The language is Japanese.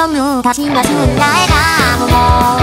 と昔の未来がもう